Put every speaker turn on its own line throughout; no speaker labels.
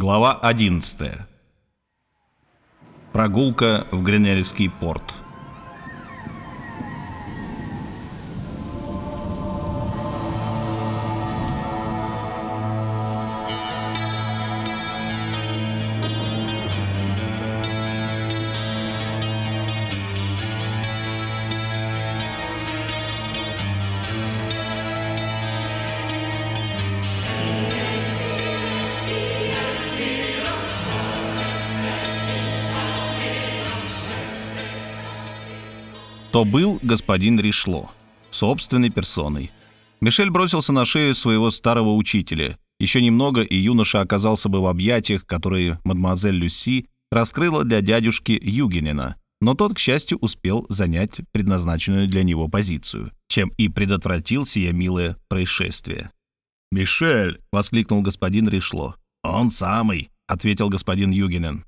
Глава 11. Прогулка в Гренельский порт. То был господин Ришло, собственной персоной. Мишель бросился на шею своего старого учителя. Еще немного, и юноша оказался бы в объятиях, которые мадемуазель Люси раскрыла для дядюшки Югенина, но тот, к счастью, успел занять предназначенную для него позицию, чем и предотвратил сие милое происшествие. «Мишель!» — воскликнул господин Ришло. «Он самый!» — ответил господин Югенен.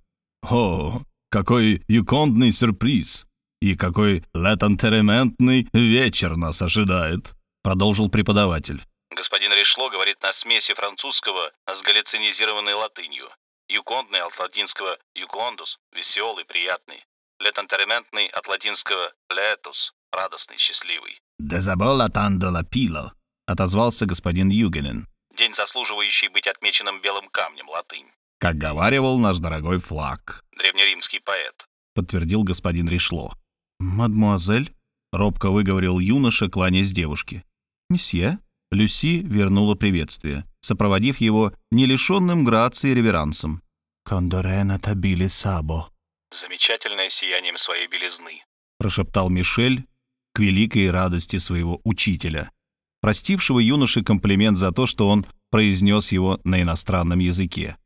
«О, какой юкондный сюрприз! И какой летантерементный вечер нас ожидает!» — продолжил преподаватель.
Господин Ришло говорит на смеси французского с галлицинизированной латынью. Юкондный от латинского «юкондус» — веселый, приятный. Летантерементный от латинского «летус» — радостный, счастливый.
«Дезабола тандо ла пило», — отозвался господин Югенен.
День, заслуживающий быть отмеченным белым камнем, латынь.
«Как говаривал наш дорогой флаг»,
Древнеримский поэт.
— подтвердил господин Ришло. «Мадмуазель?» — робко выговорил юноша, кланяясь девушке. «Месье?» Люси вернула приветствие, сопроводив его не лишенным грации реверансом. «Кондорена табили сабо»,
Замечательное сиянием своей белизны.
— прошептал Мишель к великой радости своего учителя, простившего юноше комплимент за то, что он произнес его на иностранном языке.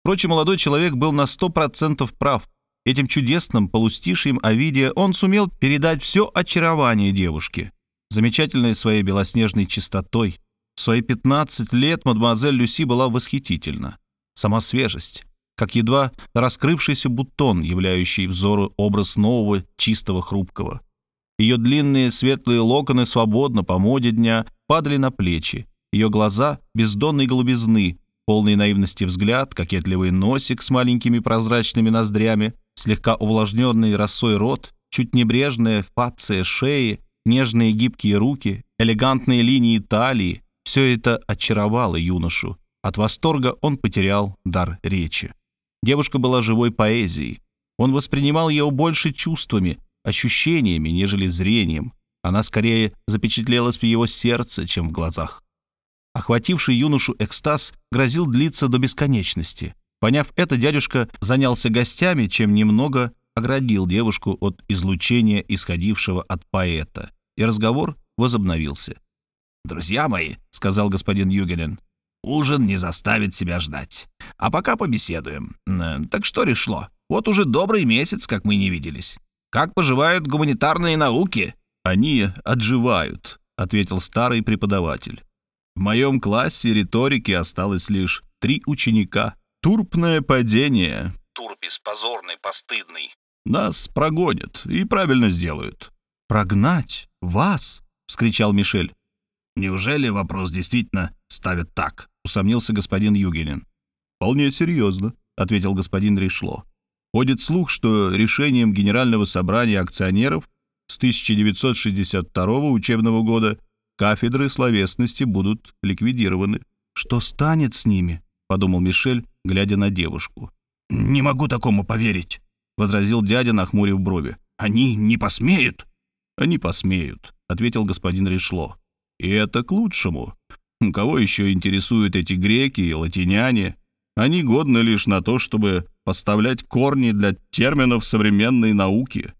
Впрочем, молодой человек был на сто процентов прав. Этим чудесным полустишием Овидия он сумел передать все очарование девушки, замечательной своей белоснежной чистотой. В свои 15 лет мадемуазель Люси была восхитительна. Сама свежесть, как едва раскрывшийся бутон, являющий взору образ нового, чистого, хрупкого. Ее длинные светлые локоны свободно по моде дня падали на плечи. Ее глаза бездонной голубизны, полный наивности взгляд, кокетливый носик с маленькими прозрачными ноздрями, слегка увлажненный росой рот, чуть небрежная фация шеи, нежные гибкие руки, элегантные линии талии — все это очаровало юношу. От восторга он потерял дар речи. Девушка была живой поэзией. Он воспринимал ее больше чувствами, ощущениями, нежели зрением. Она скорее запечатлелась в его сердце, чем в глазах. Охвативший юношу экстаз грозил длиться до бесконечности. Поняв это, дядюшка занялся гостями, чем немного оградил девушку от излучения, исходившего от поэта, и разговор возобновился. «Друзья мои», — сказал господин Югелен, — «ужин не заставит себя ждать. А пока побеседуем. Э, Так что решло? Вот уже добрый месяц, как мы не виделись. Как поживают гуманитарные науки?» «Они отживают», — ответил старый преподаватель. «В моем классе риторики осталось лишь три ученика. Турпное падение.
Турпис, позорный, постыдный.
Нас прогонят и правильно сделают». «Прогнать? Вас?» — вскричал Мишель. «Неужели вопрос действительно ставят так?» — усомнился господин Югелин. «Вполне серьезно», — ответил господин Ришло. «Ходит слух, что решением Генерального собрания акционеров с 1962 учебного года кафедры словесности будут ликвидированы». «Что станет с ними?» — подумал Мишель, глядя на девушку. «Не могу такому поверить», — возразил дядя, нахмурив брови. «Они не посмеют». «Они посмеют», — ответил господин Ришло. «И это к лучшему. Кого еще интересуют эти греки и латиняне? Они годны лишь на то, чтобы поставлять корни для терминов современной науки.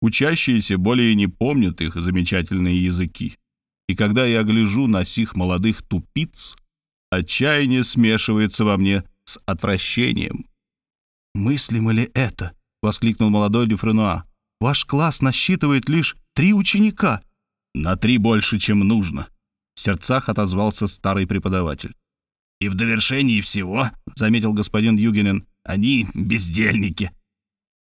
Учащиеся более не помнят их замечательные языки. И когда я гляжу на сих молодых тупиц, отчаяние смешивается во мне отвращением». «Мыслимо ли это?» — воскликнул молодой Дюфренуа. «Ваш класс насчитывает лишь три ученика». «На три больше, чем нужно», — в сердцах отозвался старый преподаватель. «И в довершении всего», — заметил господин Югенен, — «они бездельники».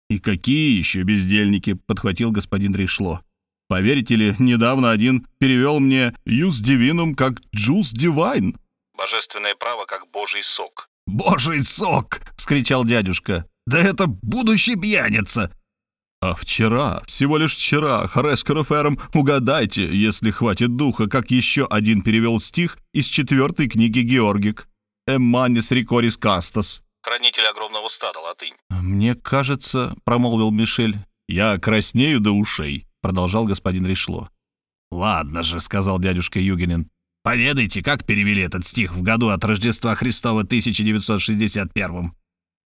«И какие еще бездельники?» — подхватил господин Ришло. «Поверите ли, недавно один перевел мне «юс дивинум» как «джус дивайн».
Божественное право, как божий сок.
«Божий сок!» — вскричал дядюшка. «Да это будущий пьяница!» «А вчера, всего лишь вчера, Хорескорофером, угадайте, если хватит духа, как еще один перевел стих из четвертой книги Георгик. «Эмманис рикорис кастас».
Хранитель огромного стада, латынь.
«Мне кажется», — промолвил Мишель, — «я краснею до ушей», — продолжал господин Решло. «Ладно же», — сказал дядюшка Югинин. «Поведайте, как перевели этот стих в году от Рождества Христова 1961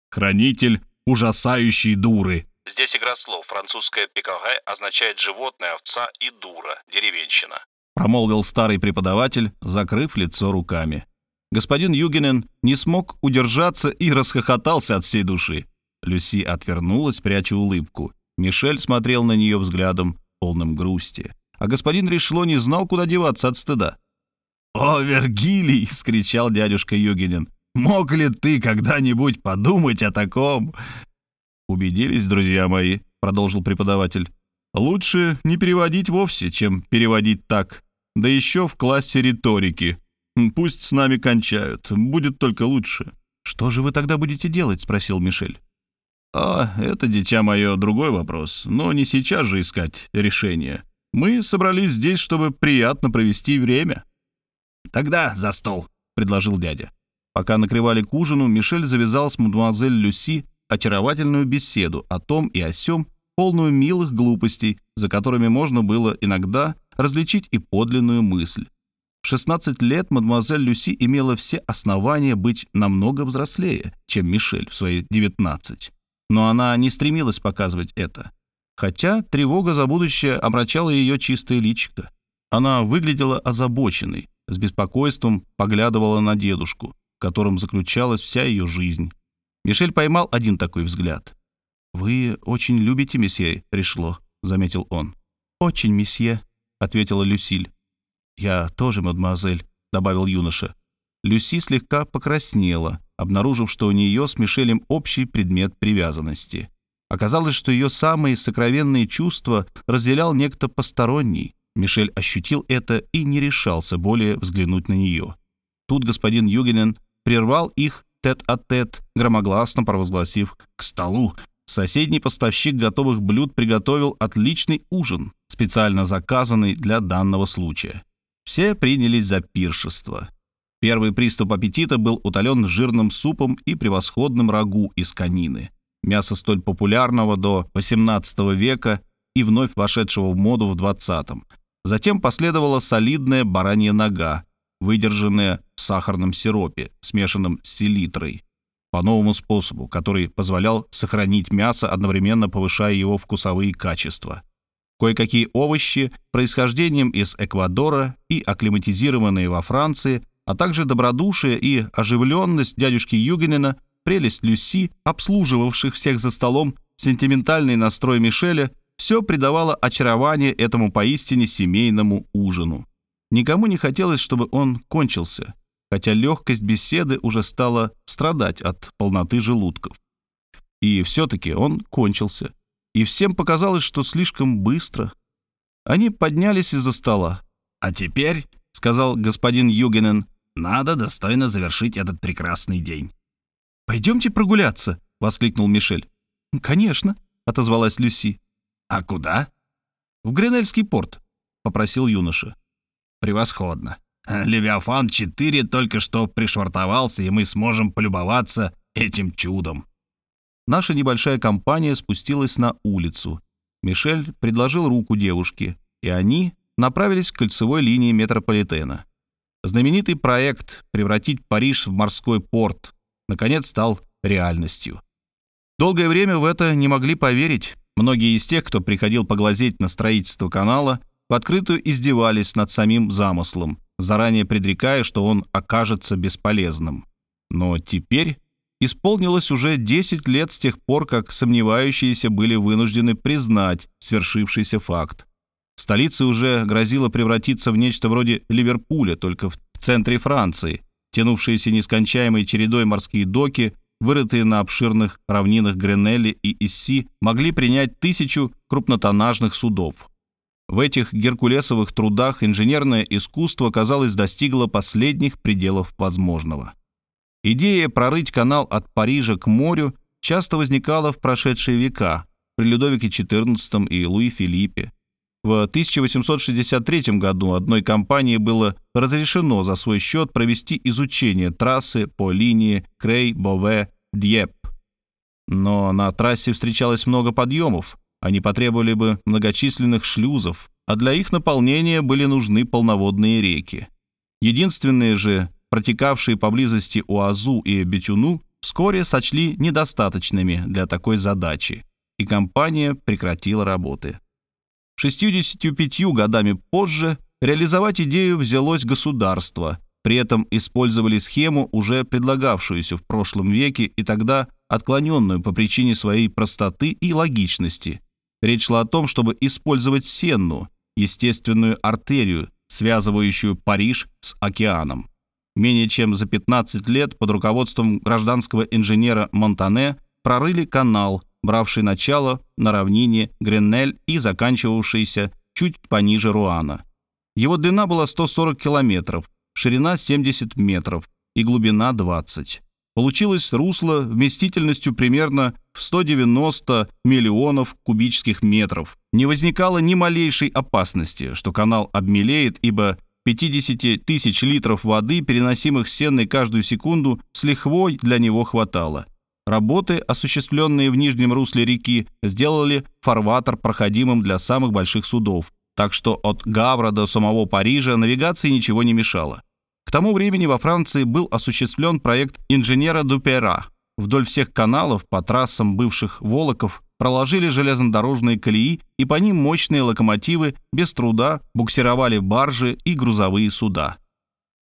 «Хранитель ужасающей дуры».
Здесь игра слов. Французская «пикаге» означает «животное», «овца» и «дура», «деревенщина».
Промолвил старый преподаватель, закрыв лицо руками. Господин Югинен не смог удержаться и расхохотался от всей души. Люси отвернулась, пряча улыбку. Мишель смотрел на нее взглядом, полным грусти. А господин Решло не знал, куда деваться от стыда. «О, Вергилий!» — скричал дядюшка Югинин. «Мог ли ты когда-нибудь подумать о таком?» «Убедились, друзья мои», — продолжил преподаватель. «Лучше не переводить вовсе, чем переводить так. Да еще в классе риторики. Пусть с нами кончают, будет только лучше». «Что же вы тогда будете делать?» — спросил Мишель. «А, это, дитя мое, другой вопрос, но не сейчас же искать решение. Мы собрались здесь, чтобы приятно провести время». «Тогда за стол», — предложил дядя. Пока накрывали к ужину, Мишель завязал с мадемуазель Люси очаровательную беседу о том и о сём, полную милых глупостей, за которыми можно было иногда различить и подлинную мысль. В 16 лет мадемуазель Люси имела все основания быть намного взрослее, чем Мишель в свои 19. Но она не стремилась показывать это. Хотя тревога за будущее омрачала ее чистое личико. Она выглядела озабоченной, с беспокойством поглядывала на дедушку, в котором заключалась вся ее жизнь. Мишель поймал один такой взгляд. «Вы очень любите месье Пришло», — заметил он. «Очень, месье», — ответила Люсиль. «Я тоже, мадемуазель», — добавил юноша. Люси слегка покраснела, обнаружив, что у нее с Мишелем общий предмет привязанности. Оказалось, что ее самые сокровенные чувства разделял некто посторонний. Мишель ощутил это и не решался более взглянуть на нее. Тут господин Югенен прервал их тет-а-тет, -тет, громогласно провозгласив «к столу». Соседний поставщик готовых блюд приготовил отличный ужин, специально заказанный для данного случая. Все принялись за пиршество. Первый приступ аппетита был утолен жирным супом и превосходным рагу из конины, мяса столь популярного до XVIII века и вновь вошедшего в моду в XX. Затем последовала солидная баранья нога, выдержанная в сахарном сиропе, смешанном с селитрой, по новому способу, который позволял сохранить мясо, одновременно повышая его вкусовые качества – Кое-какие овощи происхождением из Эквадора и акклиматизированные во Франции, а также добродушие и оживленность дядюшки Югенина, прелесть Люси, обслуживавших всех за столом, сентиментальный настрой Мишеля — все придавало очарование этому поистине семейному ужину. Никому не хотелось, чтобы он кончился, хотя легкость беседы уже стала страдать от полноты желудков. И все-таки он кончился — и всем показалось, что слишком быстро. Они поднялись из-за стола. «А теперь», — сказал господин Югенен, — «надо достойно завершить этот прекрасный день». «Пойдемте прогуляться», — воскликнул Мишель. «Конечно», — отозвалась Люси. «А куда?» «В Гренельский порт», — попросил юноша. «Превосходно. Левиафан-4 только что пришвартовался, и мы сможем полюбоваться этим чудом» наша небольшая компания спустилась на улицу. Мишель предложил руку девушке, и они направились к кольцевой линии метрополитена. Знаменитый проект «Превратить Париж в морской порт» наконец стал реальностью. Долгое время в это не могли поверить. Многие из тех, кто приходил поглазеть на строительство канала, в открытую издевались над самим замыслом, заранее предрекая, что он окажется бесполезным. Но теперь Исполнилось уже 10 лет с тех пор, как сомневающиеся были вынуждены признать свершившийся факт. Столица уже грозила превратиться в нечто вроде Ливерпуля, только в центре Франции. Тянувшиеся нескончаемой чередой морские доки, вырытые на обширных равнинах Гренелли и Исси, могли принять тысячу крупнотоннажных судов. В этих геркулесовых трудах инженерное искусство, казалось, достигло последних пределов возможного. Идея прорыть канал от Парижа к морю часто возникала в прошедшие века при Людовике XIV и Луи Филиппе. В 1863 году одной компании было разрешено за свой счет провести изучение трассы по линии Крей-Бове-Дьеп. Но на трассе встречалось много подъемов, они потребовали бы многочисленных шлюзов, а для их наполнения были нужны полноводные реки. Единственные же, протекавшие поблизости Уазу и Бетюну, вскоре сочли недостаточными для такой задачи, и компания прекратила работы. 65 годами позже реализовать идею взялось государство, при этом использовали схему, уже предлагавшуюся в прошлом веке и тогда отклоненную по причине своей простоты и логичности. Речь шла о том, чтобы использовать Сенну, естественную артерию, связывающую Париж с океаном. Менее чем за 15 лет под руководством гражданского инженера Монтане прорыли канал, бравший начало на равнине Гренель и заканчивавшийся чуть пониже Руана. Его длина была 140 километров, ширина 70 метров и глубина 20. Получилось русло вместительностью примерно в 190 миллионов кубических метров. Не возникало ни малейшей опасности, что канал обмелеет, ибо 50 тысяч литров воды, переносимых сенной каждую секунду, с лихвой для него хватало. Работы, осуществленные в нижнем русле реки, сделали фарватер проходимым для самых больших судов, так что от Гавра до самого Парижа навигации ничего не мешало. К тому времени во Франции был осуществлен проект инженера Дупера. Вдоль всех каналов по трассам бывших Волоков проложили железнодорожные колеи, и по ним мощные локомотивы без труда буксировали баржи и грузовые суда.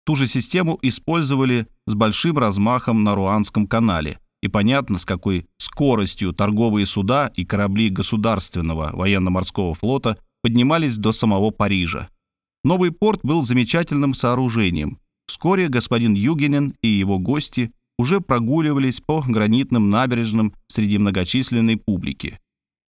Ту же систему использовали с большим размахом на Руанском канале – и понятно, с какой скоростью торговые суда и корабли государственного военно-морского флота поднимались до самого Парижа. Новый порт был замечательным сооружением. Вскоре господин Югенен и его гости уже прогуливались по гранитным набережным среди многочисленной публики.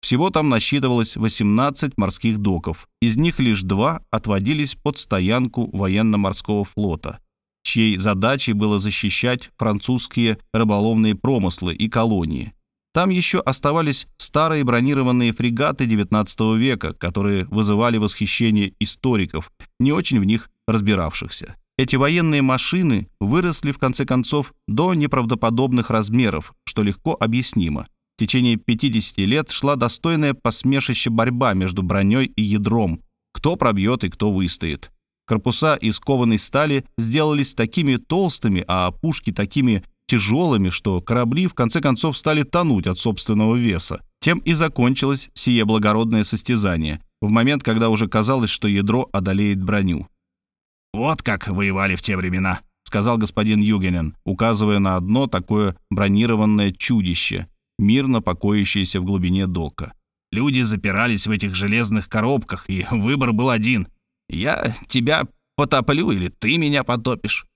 Всего там насчитывалось 18 морских доков, из них лишь два отводились под стоянку военно-морского флота чьей задачей было защищать французские рыболовные промыслы и колонии. Там еще оставались старые бронированные фрегаты XIX века, которые вызывали восхищение историков, не очень в них разбиравшихся. Эти военные машины выросли, в конце концов, до неправдоподобных размеров, что легко объяснимо. В течение 50 лет шла достойная посмешище борьба между броней и ядром, кто пробьет и кто выстоит. Корпуса из кованой стали сделались такими толстыми, а пушки такими тяжелыми, что корабли в конце концов стали тонуть от собственного веса. Тем и закончилось сие благородное состязание, в момент, когда уже казалось, что ядро одолеет броню. «Вот как воевали в те времена», — сказал господин Югенен, указывая на одно такое бронированное чудище, мирно покоящееся в глубине дока. «Люди запирались в этих железных коробках, и выбор был один я тебя потоплю или ты меня потопишь».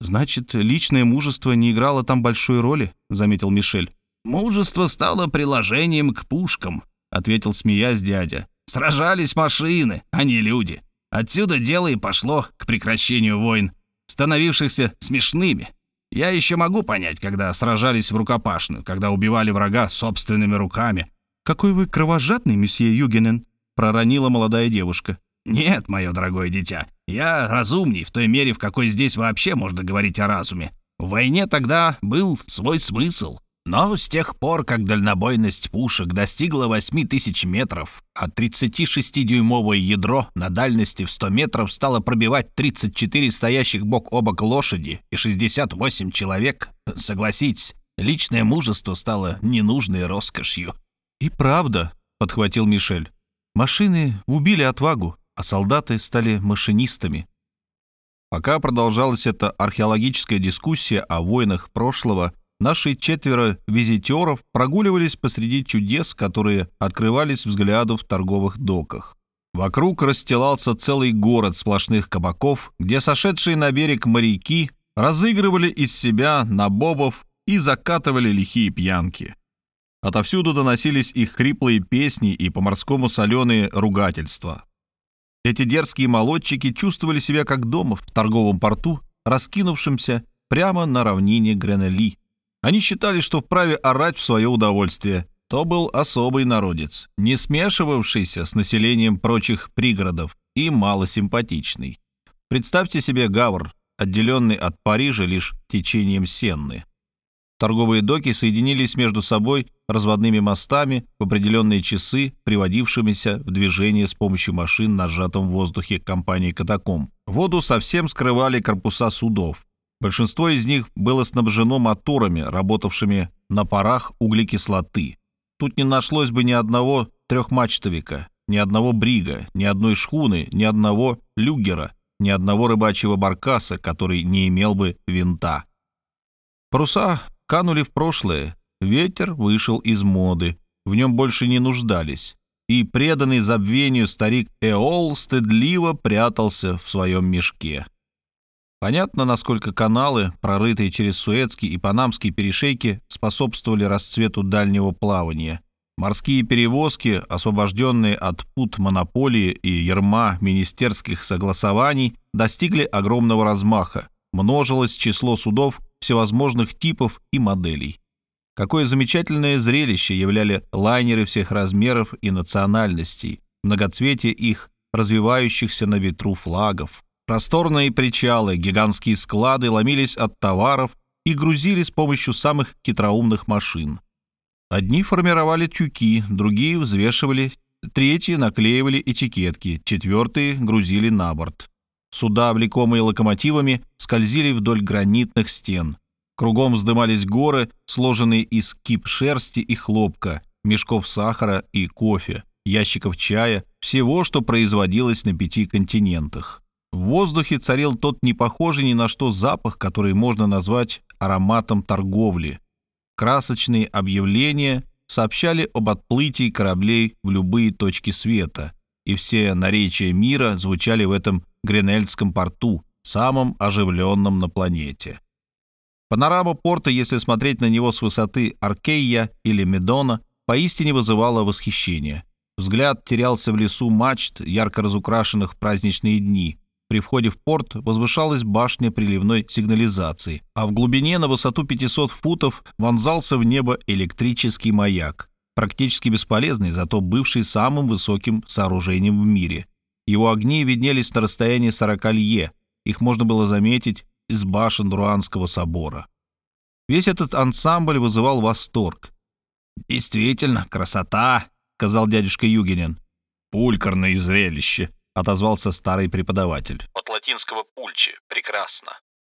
«Значит, личное мужество не играло там большой роли», — заметил Мишель.
«Мужество стало приложением к пушкам», — ответил смеясь дядя. «Сражались машины, а не люди. Отсюда дело и пошло к прекращению войн, становившихся смешными. Я еще могу понять, когда сражались в рукопашную, когда убивали врага собственными руками».
«Какой вы кровожадный, месье Югенен», — проронила молодая девушка.
«Нет, мое дорогое дитя, я разумней в той мере, в какой здесь вообще можно говорить о разуме. В войне тогда был свой смысл. Но с тех пор, как дальнобойность пушек достигла 8 тысяч метров, а 36-дюймовое ядро на дальности в 100 метров стало пробивать 34 стоящих бок о бок лошади и 68 человек, согласитесь, личное мужество стало ненужной роскошью.
«И правда», — подхватил Мишель, — «машины убили отвагу, а солдаты стали машинистами. Пока продолжалась эта археологическая дискуссия о войнах прошлого, наши четверо визитеров прогуливались посреди чудес, которые открывались взгляду в торговых доках. Вокруг расстилался целый город сплошных кабаков, где сошедшие на берег моряки разыгрывали из себя набобов и закатывали лихие пьянки. Отовсюду доносились их хриплые песни и по-морскому соленые ругательства. Эти дерзкие молодчики чувствовали себя как дома в торговом порту, раскинувшемся прямо на равнине Гренели. Они считали, что вправе орать в свое удовольствие. То был особый народец, не смешивавшийся с населением прочих пригородов и малосимпатичный. Представьте себе Гавр, отделенный от Парижа лишь течением Сенны. Торговые доки соединились между собой разводными мостами в определенные часы, приводившимися в движение с помощью машин на сжатом воздухе компании «Катаком». Воду совсем скрывали корпуса судов. Большинство из них было снабжено моторами, работавшими на парах углекислоты. Тут не нашлось бы ни одного трехмачтовика, ни одного брига, ни одной шхуны, ни одного люгера, ни одного рыбачьего баркаса, который не имел бы винта. Паруса канули в прошлое, ветер вышел из моды, в нем больше не нуждались, и преданный забвению старик Эол стыдливо прятался в своем мешке. Понятно, насколько каналы, прорытые через Суэцкий и Панамские перешейки, способствовали расцвету дальнего плавания. Морские перевозки, освобожденные от пут монополии и ерма министерских согласований, достигли огромного размаха. Множилось число судов, всевозможных типов и моделей. Какое замечательное зрелище являли лайнеры всех размеров и национальностей, многоцветие их, развивающихся на ветру флагов. Просторные причалы, гигантские склады ломились от товаров и грузили с помощью самых хитроумных машин. Одни формировали тюки, другие взвешивали, третьи наклеивали этикетки, четвертые грузили на борт. Суда, влекомые локомотивами, скользили вдоль гранитных стен. Кругом вздымались горы, сложенные из кип шерсти и хлопка, мешков сахара и кофе, ящиков чая, всего, что производилось на пяти континентах. В воздухе царил тот непохожий ни на что запах, который можно назвать ароматом торговли. Красочные объявления сообщали об отплытии кораблей в любые точки света, и все наречия мира звучали в этом Гренельском порту, самом оживленном на планете. Панорама порта, если смотреть на него с высоты Аркейя или Медона, поистине вызывала восхищение. Взгляд терялся в лесу мачт, ярко разукрашенных праздничные дни. При входе в порт возвышалась башня приливной сигнализации, а в глубине на высоту 500 футов вонзался в небо электрический маяк, практически бесполезный, зато бывший самым высоким сооружением в мире. Его огни виднелись на расстоянии 40 лье. Их можно было заметить из башен Руанского собора. Весь этот ансамбль вызывал восторг. «Действительно, красота!» — сказал дядюшка Югинин. «Пулькарное зрелище!» — отозвался старый преподаватель.
От латинского «пульчи» — прекрасно.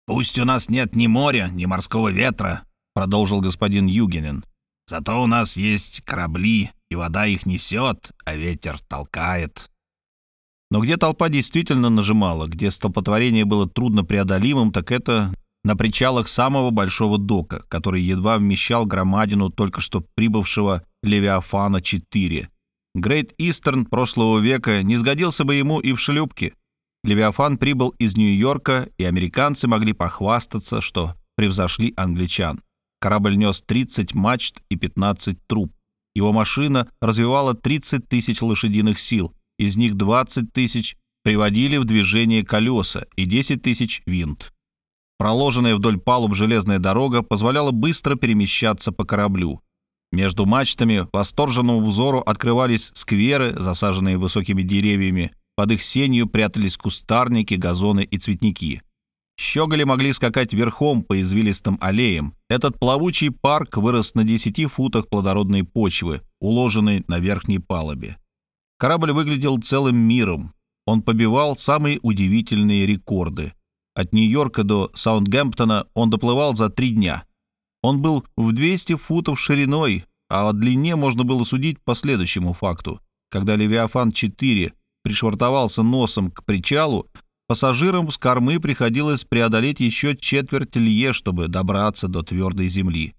«Пусть у нас нет ни моря, ни морского ветра», — продолжил господин Югинин. «Зато у нас есть корабли, и вода их несет, а ветер толкает.
Но где толпа действительно нажимала, где столпотворение было трудно преодолимым, так это на причалах самого большого дока, который едва вмещал громадину только что прибывшего Левиафана-4. Грейт Истерн прошлого века не сгодился бы ему и в шлюпке. Левиафан прибыл из Нью-Йорка, и американцы могли похвастаться, что превзошли англичан. Корабль нес 30 мачт и 15 труб. Его машина развивала 30 тысяч лошадиных сил, из них 20 тысяч приводили в движение колеса и 10 тысяч винт. Проложенная вдоль палуб железная дорога позволяла быстро перемещаться по кораблю. Между мачтами восторженному взору открывались скверы, засаженные высокими деревьями. Под их сенью прятались кустарники, газоны и цветники. Щеголи могли скакать верхом по извилистым аллеям. Этот плавучий парк вырос на 10 футах плодородной почвы, уложенной на верхней палубе. Корабль выглядел целым миром. Он побивал самые удивительные рекорды. От Нью-Йорка до Саундгемптона он доплывал за три дня. Он был в 200 футов шириной, а о длине можно было судить по следующему факту. Когда Левиафан-4 пришвартовался носом к причалу, пассажирам с кормы приходилось преодолеть еще четверть лье, чтобы добраться до твердой земли.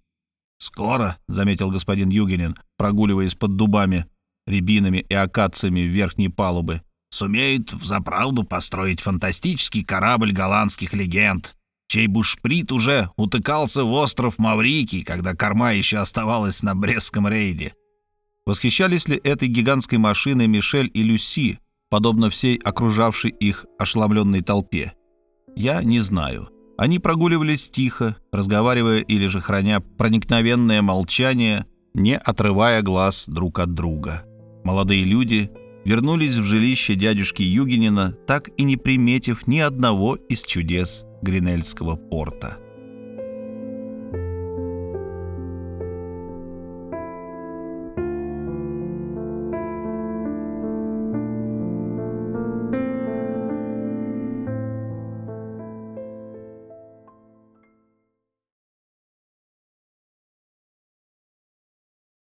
«Скоро», — заметил господин Югенин, прогуливаясь под дубами, рябинами и акациями верхней палубы, сумеет взаправду построить фантастический корабль голландских легенд, чей бушприт уже утыкался в остров Маврикий, когда корма еще оставалась на Брестском рейде. Восхищались ли этой гигантской машиной Мишель и Люси, подобно всей окружавшей их ошеломленной толпе? Я не знаю. Они прогуливались тихо, разговаривая или же храня проникновенное молчание, не отрывая глаз друг от друга. Молодые люди вернулись в жилище дядюшки Югинина, так и не приметив ни одного из чудес Гринельского порта.